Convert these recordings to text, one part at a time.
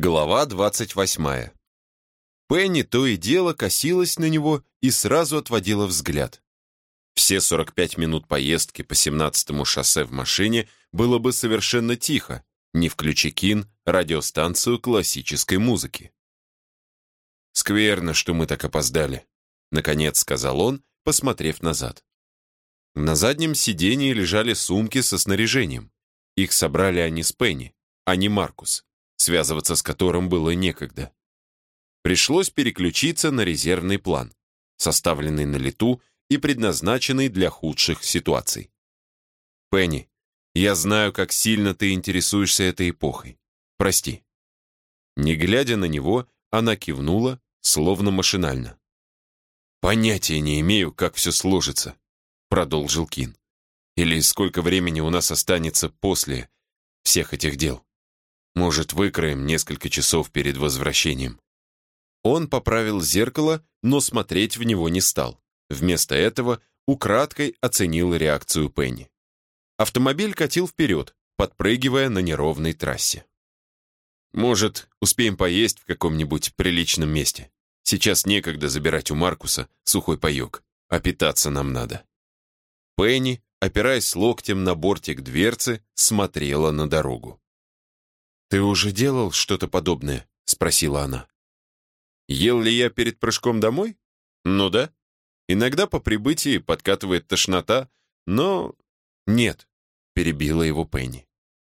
Глава 28. Пенни то и дело косилась на него и сразу отводила взгляд. Все 45 минут поездки по 17-му шоссе в машине было бы совершенно тихо, не включи Кин радиостанцию классической музыки. «Скверно, что мы так опоздали», — наконец сказал он, посмотрев назад. На заднем сидении лежали сумки со снаряжением. Их собрали они с Пенни, а не Маркус связываться с которым было некогда. Пришлось переключиться на резервный план, составленный на лету и предназначенный для худших ситуаций. «Пенни, я знаю, как сильно ты интересуешься этой эпохой. Прости». Не глядя на него, она кивнула, словно машинально. «Понятия не имею, как все сложится», — продолжил Кин. «Или сколько времени у нас останется после всех этих дел». Может, выкроем несколько часов перед возвращением». Он поправил зеркало, но смотреть в него не стал. Вместо этого украдкой оценил реакцию Пенни. Автомобиль катил вперед, подпрыгивая на неровной трассе. «Может, успеем поесть в каком-нибудь приличном месте? Сейчас некогда забирать у Маркуса сухой паёк, а питаться нам надо». Пенни, опираясь локтем на бортик дверцы, смотрела на дорогу. «Ты уже делал что-то подобное?» — спросила она. «Ел ли я перед прыжком домой? Ну да. Иногда по прибытии подкатывает тошнота, но...» «Нет», — перебила его Пенни.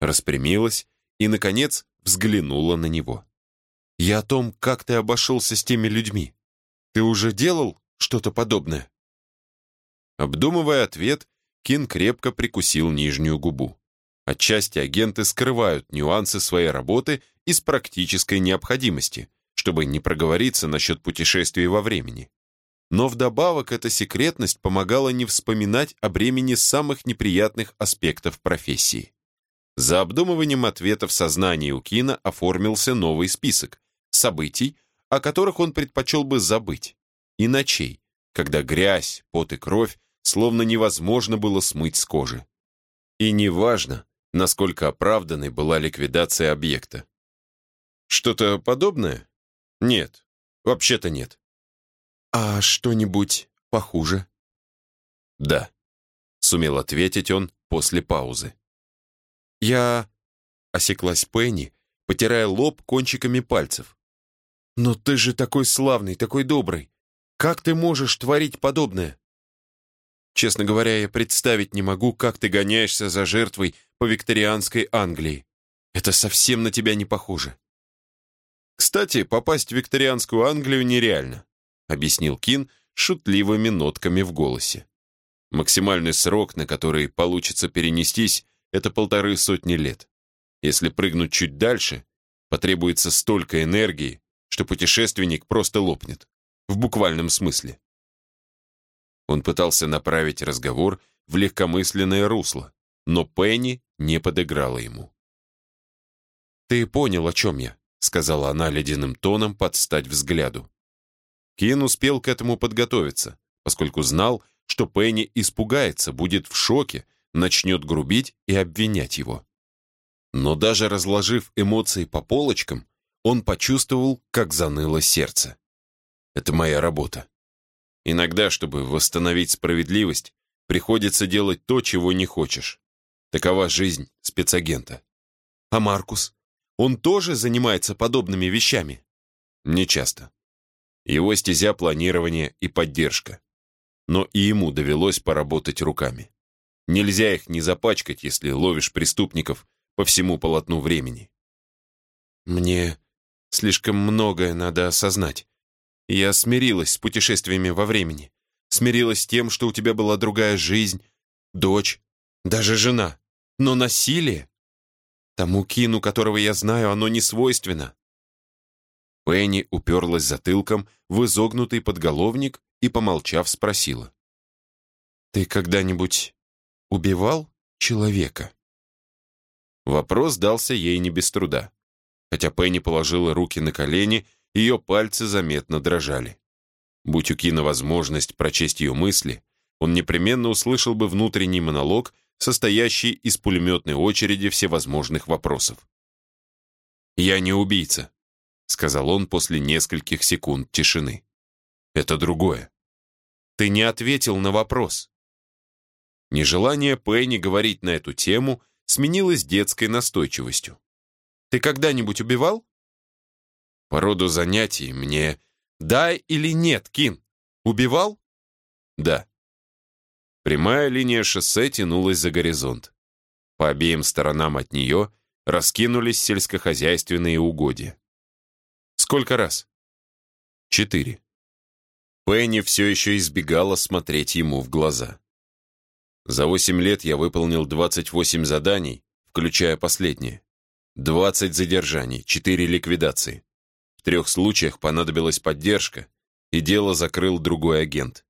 Распрямилась и, наконец, взглянула на него. «Я о том, как ты обошелся с теми людьми. Ты уже делал что-то подобное?» Обдумывая ответ, Кин крепко прикусил нижнюю губу. Отчасти агенты скрывают нюансы своей работы из практической необходимости, чтобы не проговориться насчет путешествий во времени. Но вдобавок эта секретность помогала не вспоминать о бремени самых неприятных аспектов профессии. За обдумыванием ответов сознания у Кина оформился новый список событий, о которых он предпочел бы забыть, и ночей, когда грязь, пот и кровь словно невозможно было смыть с кожи. И неважно, насколько оправданной была ликвидация объекта. Что-то подобное? Нет, вообще-то нет. А что-нибудь похуже? Да, сумел ответить он после паузы. Я... Осеклась Пенни, потирая лоб кончиками пальцев. «Но ты же такой славный, такой добрый. Как ты можешь творить подобное?» Честно говоря, я представить не могу, как ты гоняешься за жертвой по викторианской Англии. Это совсем на тебя не похоже. Кстати, попасть в викторианскую Англию нереально, объяснил Кин шутливыми нотками в голосе. Максимальный срок, на который получится перенестись, это полторы сотни лет. Если прыгнуть чуть дальше, потребуется столько энергии, что путешественник просто лопнет. В буквальном смысле. Он пытался направить разговор в легкомысленное русло, но Пенни не подыграла ему. «Ты понял, о чем я», — сказала она ледяным тоном под стать взгляду. Кин успел к этому подготовиться, поскольку знал, что Пенни испугается, будет в шоке, начнет грубить и обвинять его. Но даже разложив эмоции по полочкам, он почувствовал, как заныло сердце. «Это моя работа. Иногда, чтобы восстановить справедливость, приходится делать то, чего не хочешь. Такова жизнь спецагента. А Маркус? Он тоже занимается подобными вещами? Не часто. Его стезя планирования и поддержка. Но и ему довелось поработать руками. Нельзя их не запачкать, если ловишь преступников по всему полотну времени. Мне слишком многое надо осознать. Я смирилась с путешествиями во времени. Смирилась с тем, что у тебя была другая жизнь, дочь, даже жена. Но насилие? Тому Кину, которого я знаю, оно не свойственно. Пенни уперлась затылком в изогнутый подголовник и, помолчав, спросила. «Ты когда-нибудь убивал человека?» Вопрос дался ей не без труда. Хотя Пенни положила руки на колени ее пальцы заметно дрожали. Будь у Кина возможность прочесть ее мысли, он непременно услышал бы внутренний монолог, состоящий из пулеметной очереди всевозможных вопросов. «Я не убийца», — сказал он после нескольких секунд тишины. «Это другое. Ты не ответил на вопрос». Нежелание Пенни говорить на эту тему сменилось детской настойчивостью. «Ты когда-нибудь убивал?» «По роду занятий мне...» «Да или нет, Кин? Убивал?» «Да». Прямая линия шоссе тянулась за горизонт. По обеим сторонам от нее раскинулись сельскохозяйственные угодья. «Сколько раз?» «Четыре». Пенни все еще избегала смотреть ему в глаза. За восемь лет я выполнил 28 заданий, включая последнее. 20 задержаний, 4 ликвидации. В трех случаях понадобилась поддержка, и дело закрыл другой агент.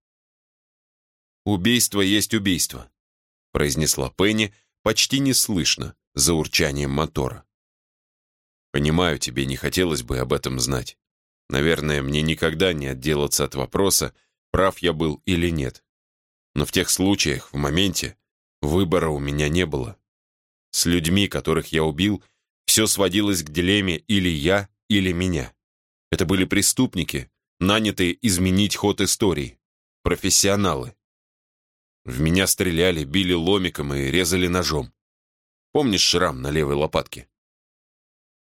«Убийство есть убийство», — произнесла Пенни почти неслышно, за урчанием мотора. «Понимаю, тебе не хотелось бы об этом знать. Наверное, мне никогда не отделаться от вопроса, прав я был или нет. Но в тех случаях, в моменте, выбора у меня не было. С людьми, которых я убил, все сводилось к дилемме или я, или меня. Это были преступники, нанятые изменить ход истории. Профессионалы. В меня стреляли, били ломиком и резали ножом. Помнишь шрам на левой лопатке?»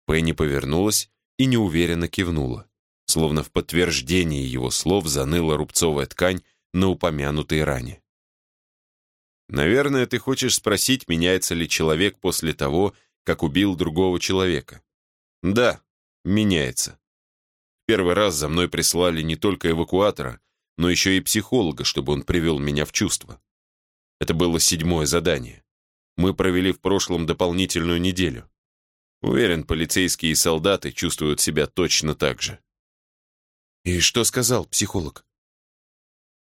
Пенни повернулась и неуверенно кивнула, словно в подтверждении его слов заныла рубцовая ткань на упомянутой ране. Наверное, ты хочешь спросить, меняется ли человек после того, как убил другого человека. Да, меняется. Первый раз за мной прислали не только эвакуатора, но еще и психолога, чтобы он привел меня в чувство. Это было седьмое задание. Мы провели в прошлом дополнительную неделю. Уверен, полицейские и солдаты чувствуют себя точно так же. И что сказал психолог?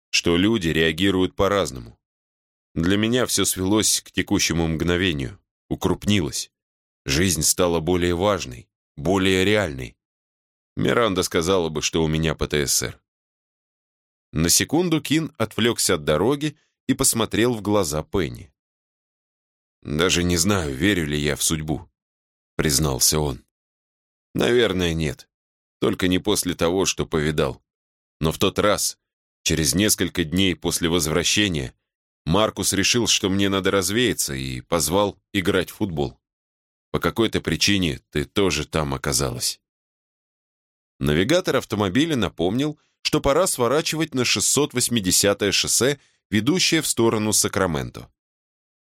Что люди реагируют по-разному. Для меня все свелось к текущему мгновению, укрупнилось. Жизнь стала более важной, более реальной. Миранда сказала бы, что у меня ПТСР. На секунду Кин отвлекся от дороги и посмотрел в глаза Пенни. «Даже не знаю, верю ли я в судьбу», — признался он. «Наверное, нет. Только не после того, что повидал. Но в тот раз, через несколько дней после возвращения, Маркус решил, что мне надо развеяться, и позвал играть в футбол. По какой-то причине ты тоже там оказалась. Навигатор автомобиля напомнил, что пора сворачивать на 680-е шоссе, ведущее в сторону Сакраменто.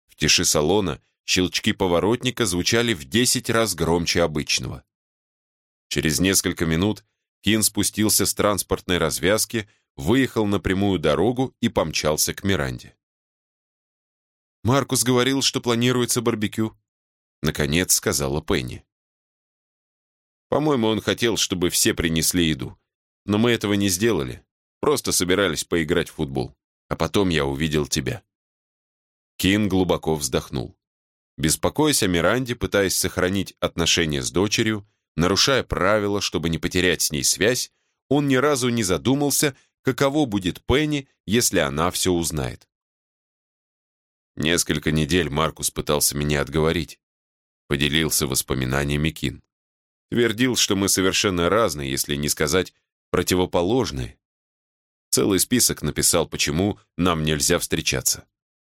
В тиши салона щелчки поворотника звучали в 10 раз громче обычного. Через несколько минут Кин спустился с транспортной развязки, выехал на прямую дорогу и помчался к Миранде. Маркус говорил, что планируется барбекю. Наконец сказала Пенни. По-моему, он хотел, чтобы все принесли еду. Но мы этого не сделали. Просто собирались поиграть в футбол. А потом я увидел тебя. Кин глубоко вздохнул. Беспокоясь о Миранде, пытаясь сохранить отношения с дочерью, нарушая правила, чтобы не потерять с ней связь, он ни разу не задумался, каково будет Пенни, если она все узнает. Несколько недель Маркус пытался меня отговорить. Поделился воспоминаниями Кин. Твердил, что мы совершенно разные, если не сказать противоположные. Целый список написал, почему нам нельзя встречаться.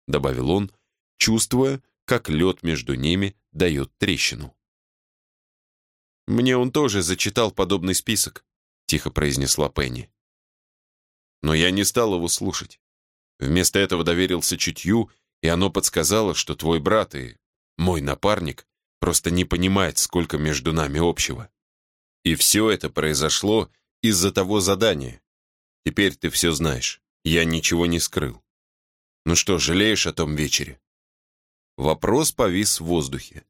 Добавил он, чувствуя, как лед между ними дает трещину. «Мне он тоже зачитал подобный список», — тихо произнесла Пенни. Но я не стал его слушать. Вместо этого доверился чутью и оно подсказало, что твой брат и мой напарник просто не понимает, сколько между нами общего. И все это произошло из-за того задания. Теперь ты все знаешь. Я ничего не скрыл. Ну что, жалеешь о том вечере?» Вопрос повис в воздухе.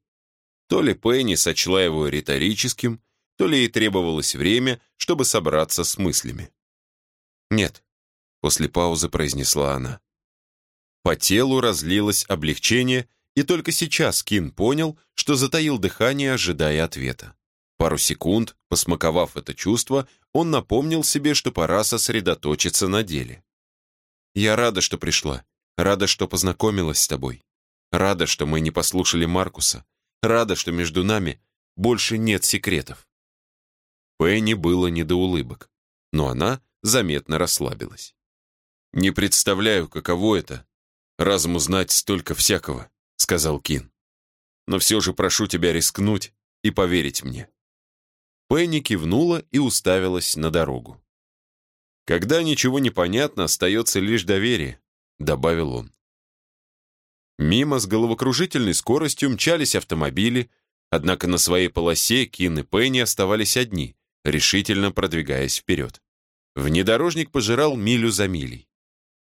То ли Пенни сочла его риторическим, то ли ей требовалось время, чтобы собраться с мыслями. «Нет», — после паузы произнесла она. По телу разлилось облегчение, и только сейчас Кин понял, что затаил дыхание, ожидая ответа. Пару секунд, посмаковав это чувство, он напомнил себе, что пора сосредоточиться на деле. «Я рада, что пришла. Рада, что познакомилась с тобой. Рада, что мы не послушали Маркуса. Рада, что между нами больше нет секретов. Пенни было не до улыбок, но она заметно расслабилась. «Не представляю, каково это — разом узнать столько всякого», — сказал Кин. «Но все же прошу тебя рискнуть и поверить мне». Пенни кивнула и уставилась на дорогу. «Когда ничего не понятно, остается лишь доверие», — добавил он. Мимо с головокружительной скоростью мчались автомобили, однако на своей полосе Кин и Пенни оставались одни, решительно продвигаясь вперед. Внедорожник пожирал милю за милей.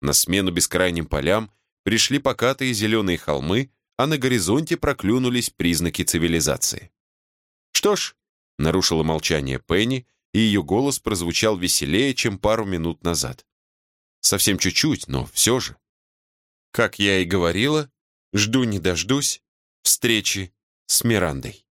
На смену бескрайним полям пришли покатые зеленые холмы, а на горизонте проклюнулись признаки цивилизации. «Что ж», — нарушила молчание Пенни, и ее голос прозвучал веселее, чем пару минут назад. Совсем чуть-чуть, но все же. Как я и говорила, жду не дождусь встречи с Мирандой.